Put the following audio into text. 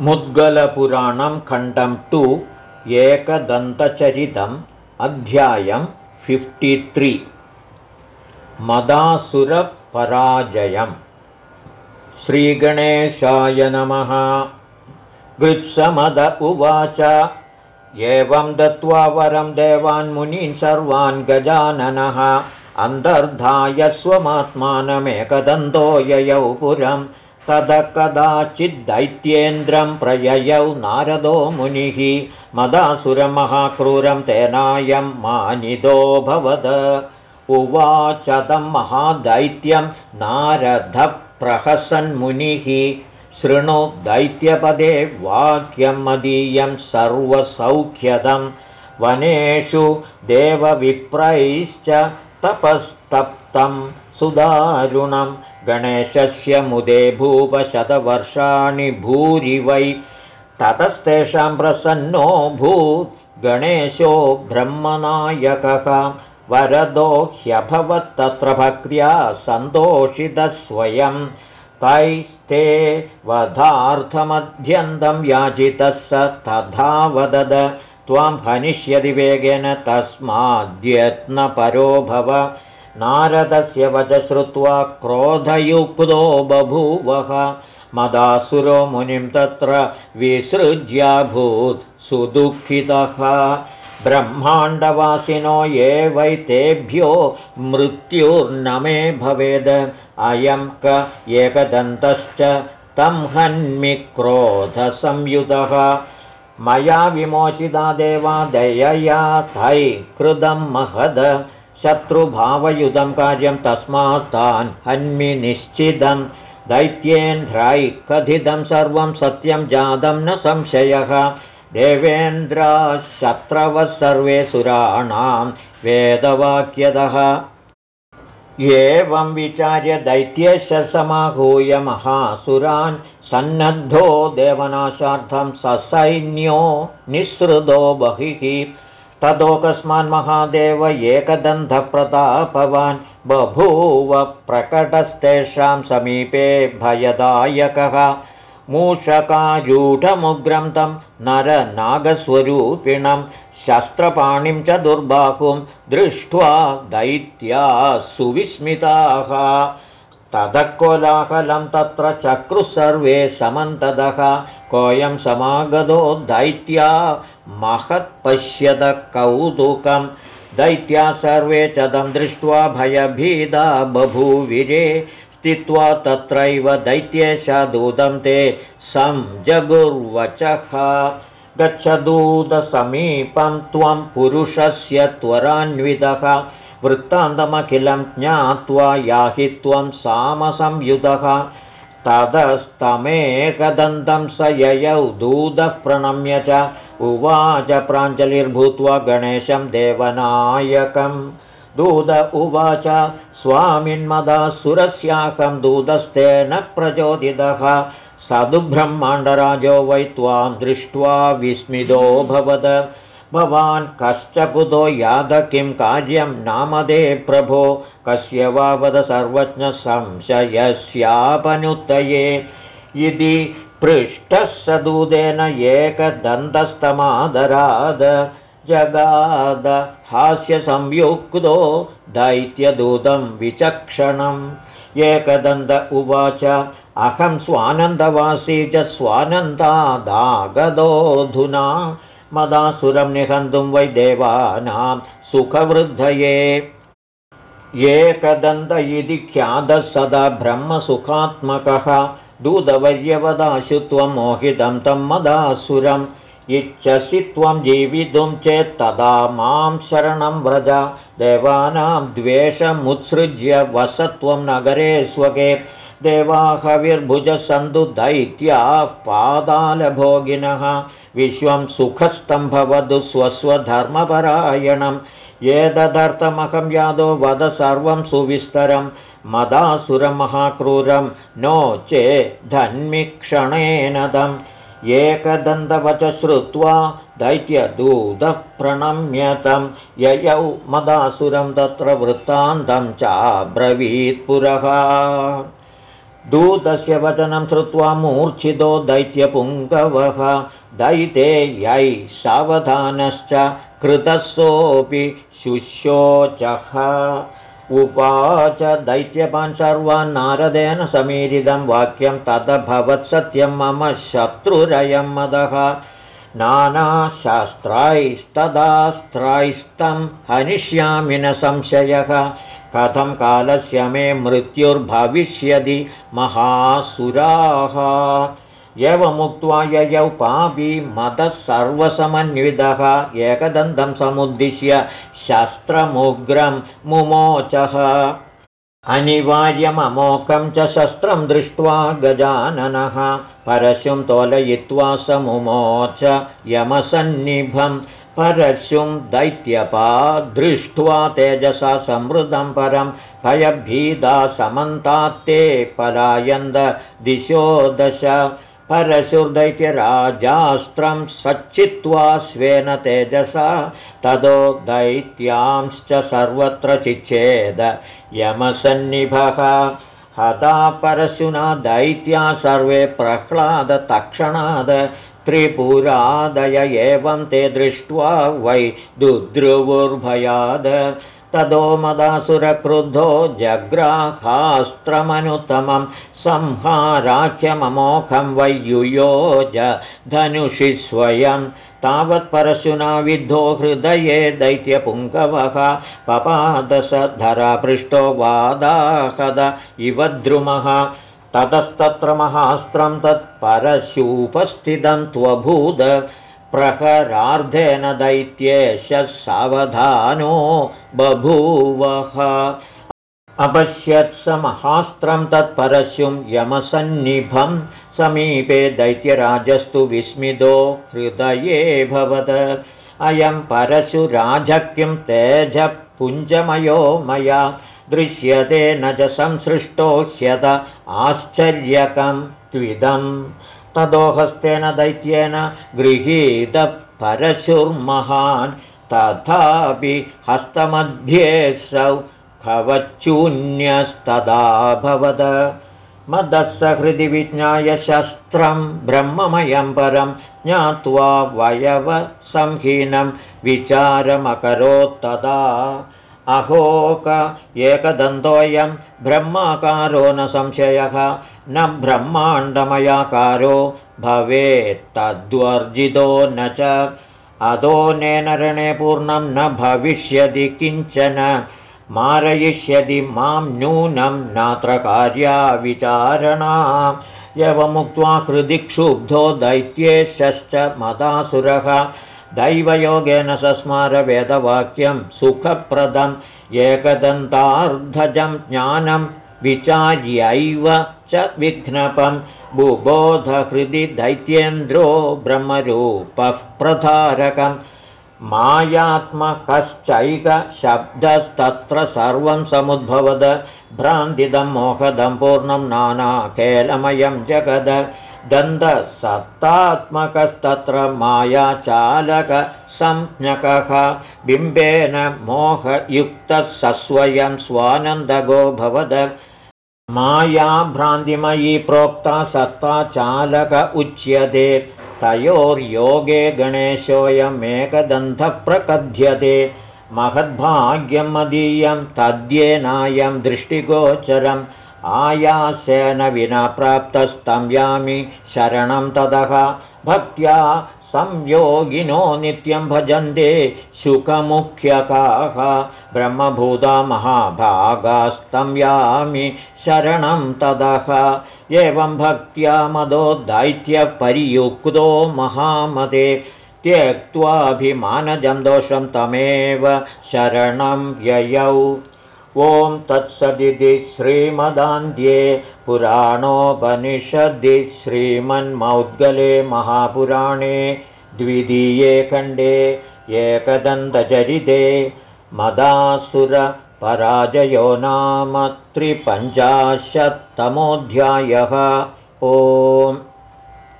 मुद्गलपुराणं खण्डं टु एकदन्तचरितम् अध्यायं फिफ्टि मदासुरपराजयम्। श्रीगणेशाय नमः। गृत्समद उवाच। एवं दत्त्वा वरं देवान्मुनीन् सर्वान् गजाननः। अन्तर्धाय स्वमात्मानमेकदन्तो ययौ पुरम् तद कदाचिद्दैत्येन्द्रं प्रययौ नारदो मुनिः मदासुरमहाक्रूरं तेनायं मानिदोऽभवद उवाचतं महादैत्यं नारदप्रहसन्मुनिः। शृणु दैत्यपदे वाक्यं मदीयं सर्वसौख्यदं। वनेषु देवविप्रैश्च तपस्तप्तं सुदारुणम् गणेशस्य मुदे भूपशतवर्षाणि भूरि वै। ततस्तेषां प्रसन्नो भूत् गणेशो ब्रह्मनायकः। वरदो ह्यभवत्तत्र भक्र्या सन्तोषितस्वयं तैस्ते वधार्थमध्यन्तं याचितः स तथा वदद। त्वां हनिष्यति वेगेन तस्माद्यत्नपरो भव नारदस्य वच श्रुत्वा क्रोधयुक्तो बभूवः। मदासुरो मुनिं तत्र विसृज्याभूत् सुदुःखितः। ब्रह्माण्डवासिनो ये वै तेभ्यो मृत्युर्न मे भवेद्। अयं क एकदन्तश्च तं हन्मि क्रोधसंयुतः। मया विमोचिता देवा दयया थै कृतं महद शत्रुभावयुतं कार्यं तस्मात् तान् हन्मि निश्चितं दैत्येन्द्रायि कथितं सर्वं सत्यं जातं न संशयः। देवेन्द्राशत्रवः सर्वे सुराणां वेदवाक्यतः। एवं विचार्य दैत्येश समाहूय महासुरान् सन्नद्धो देवनाशार्थं ससैन्यो निःसृतो बहिः ततोऽकस्मान्महादेव एकदन्धप्रतापवान् बभूव प्रकटस्तेषां समीपे भयदायकः। मूषकारूढमुग्रं तं नरनागस्वरूपिणं शस्त्रपाणिं च दुर्बाहुं दृष्ट्वा दैत्याः सुविस्मिताः। ततः कोलाहलं तत्र चक्रुः सर्वे समन्तदः। कोऽयं समागतो दैत्या महत्पश्यत कौतुकं दैत्या सर्वे च तं दृष्ट्वा भयभीदा बभूविरे स्थित्वा तत्रैव दैत्येशा दूतं ते संजगुर्वचः। गच्छदूतसमीपं त्वं पुरुषस्य त्वरान्वितः। वृत्तान्तमखिलं ज्ञात्वा याहि त्वं ततस्तमेकदन्तं स ययौ दूतः प्रणम्य च उवाच प्राञ्जलिर्भूत्वा गणेशं देवनायकं। दूत उवाच स्वामिन्मदासुरस्याकं दूतस्तेन प्रचोदितः। सदुब्रह्माण्डराजो वै त्वां दृष्ट्वा विस्मितोऽभवद भवान् कश्च कुतो याद किं कार्यं नामदे प्रभो। कस्य वा वद सर्वज्ञसंशयस्यापनुत्तये इति पृष्टः स दूतेन एकदन्तस्तमादराद जगाद हास्यसंयुक्तो दैत्यदूतं विचक्षणम्। एकदन्त उवाच अहं स्वानन्दवासी च स्वानन्दादागदोऽधुना। मदासुरं निहन्तुं वै देवानां सुखवृद्धये। एकदन्त इति ख्यातः सदा ब्रह्मसुखात्मकः दूतवर्यवदाशु त्वं मोहितं तं मदासुरम्। इच्छसि त्वं जीवितुं चेत् तदा मां शरणं व्रज। देवानां द्वेषमुत्सृज्य वसत्वं नगरे स्वके। देवाहविर्भुजसन्तु दैत्याः पादालभोगिनः। विश्वं सुखस्थं भवतु स्वस्वधर्मपरायणम्। एतदर्थमहं यादो वद सर्वं सुविस्तरं मदासुरमहाक्रूरं नो चे धन्मिक्षणेन तम् एकदन्तवच श्रुत्वा दैत्यदूतः प्रणम्यतं ययौ मदासुरं तत्र वृत्तान्तं चाब्रवीत्पुरः दूतस्य वचनं श्रुत्वा मूर्च्छितो दैत्यपुङ्गवः। दैते यै सावधानश्च कृतसोऽपि शुश्रोचः उवाच दैत्यपान् सर्वान् नारदेन समीरितं वाक्यं तदभवत्सत्यं मम शत्रुरयं मदः। नानाशास्त्राैस्तदास्त्रास्तं हनिष्यामि न संशयः। कथं कालस्य मे मृत्युर्भविष्यति महासुराः एवमुक्त्वा ययौ पापी मदः सर्वसमन्वितः। एकदन्तं समुद्दिश्य शस्त्रमुग्रं मुमोचः। अनिवार्यममोकं च शस्त्रं दृष्ट्वा गजाननः। परशुं तोलयित्वा स मुमोच यमसन्निभं। परशुं दैत्यपा दृष्ट्वा तेजसा समृद्धं परं। भयभीदा समन्तात्ते पलायन्द दिशो दश परशुर्दैत्यराजास्त्रं सच्चित्वा स्वेन तेजसा तदो दैत्यांश्च सर्वत्र चिच्छेद। यमसन्निभः हता परशुना दैत्या सर्वे प्रह्लादतक्षणाद त्रिपुरादय एवं ते दृष्ट्वा वै दुद्रुवुर्भयाद तदो मदासुरक्रुद्धो जग्राहास्त्रमनुत्तमं संहाराख्यममोखं वैयुयोज धनुषि स्वयं तावत्परशुना विद्धो हृदये दैत्यपुङ्गवः पपादस धरापृष्टो वादाहद इव द्रुमः। ततस्तत्र महास्त्रं तत्परशूपस्थितं त्वभूद प्रहरार्धेन दैत्येश सावधानो बभूवः। अपश्यत्स महास्त्रं तत्परशुं यमसन्निभं समीपे दैत्यराजस्तु विस्मितो हृदये भवद। अयं परशुराजक्यं तेजपुञ्जमयो मया? दृश्यते न च संसृष्टो ह्यत आश्चर्यकं त्विदम् तदोहस्तेन दैत्येन गृहीतपरशुर्महान् तथापि हस्तमध्येऽसौ भवच्चून्यस्तदाभवद मदस्सहृदि विज्ञाय शस्त्रं ब्रह्ममयं परं ज्ञात्वा वयवसंहीनं विचारमकरोत्तदा। अहोक एकदन्तोऽयं ब्रह्माकारो न संशयः न ब्रह्माण्डमयाकारो भवेत्तद्वर्जितो न च। अधोनेन रणे पूर्णं न भविष्यति किञ्चन मारयिष्यति मां नूनं नात्र कार्या विचारणा यवमुक्त्वा हृदि क्षुब्धो दैत्येशश्च मदासुरः। दैवयोगेन सस्मारवेदवाक्यं सुखप्रदम् एकदन्तार्धजं ज्ञानं विचार्यैव च विघ्नपं। बुबोधहृदि दैत्येन्द्रो ब्रह्मरूपः प्रधारकं मायात्मकश्चैकशब्दस्तत्र सर्वं समुद्भवद। भ्रान्तिदं मोहदं पूर्णं नानाकेलमयं जगद। दन्तसत्तात्मकस्तत्र मायाचालकसंज्ञकः बिम्बेन मोहयुक्तः सस्वयं स्वानन्दगो भवद मायाभ्रान्तिमयी प्रोक्ता सत्ताचालक उच्यते। तयोर्योगे गणेशोऽयमेकदन्तः प्रकथ्यते महद्भाग्यं मदीयं तद्येनायं दृष्टिगोचरम्। आयासेन विना प्राप्तस्तं यामि शरणं ततः। भक्त्या संयोगिनो नित्यं भजन्ते शुकमुख्यकाः ब्रह्मभूता महाभागास्तं यामि शरणं ततः एवं भक्त्या मदो दैत्यपर्युक्तो महामते। त्यक्त्वाभिमानजं दोषं तमेव शरणं ययौ। ॐ तत्सदिति श्रीमदान्ध्ये पुराणोपनिषदि श्रीमन्मौद्गले महापुराणे द्वितीये खण्डे एकदन्तचरिते मदासुरपराजयो नाम त्रिपञ्चाशत्तमोऽध्यायः। ओम्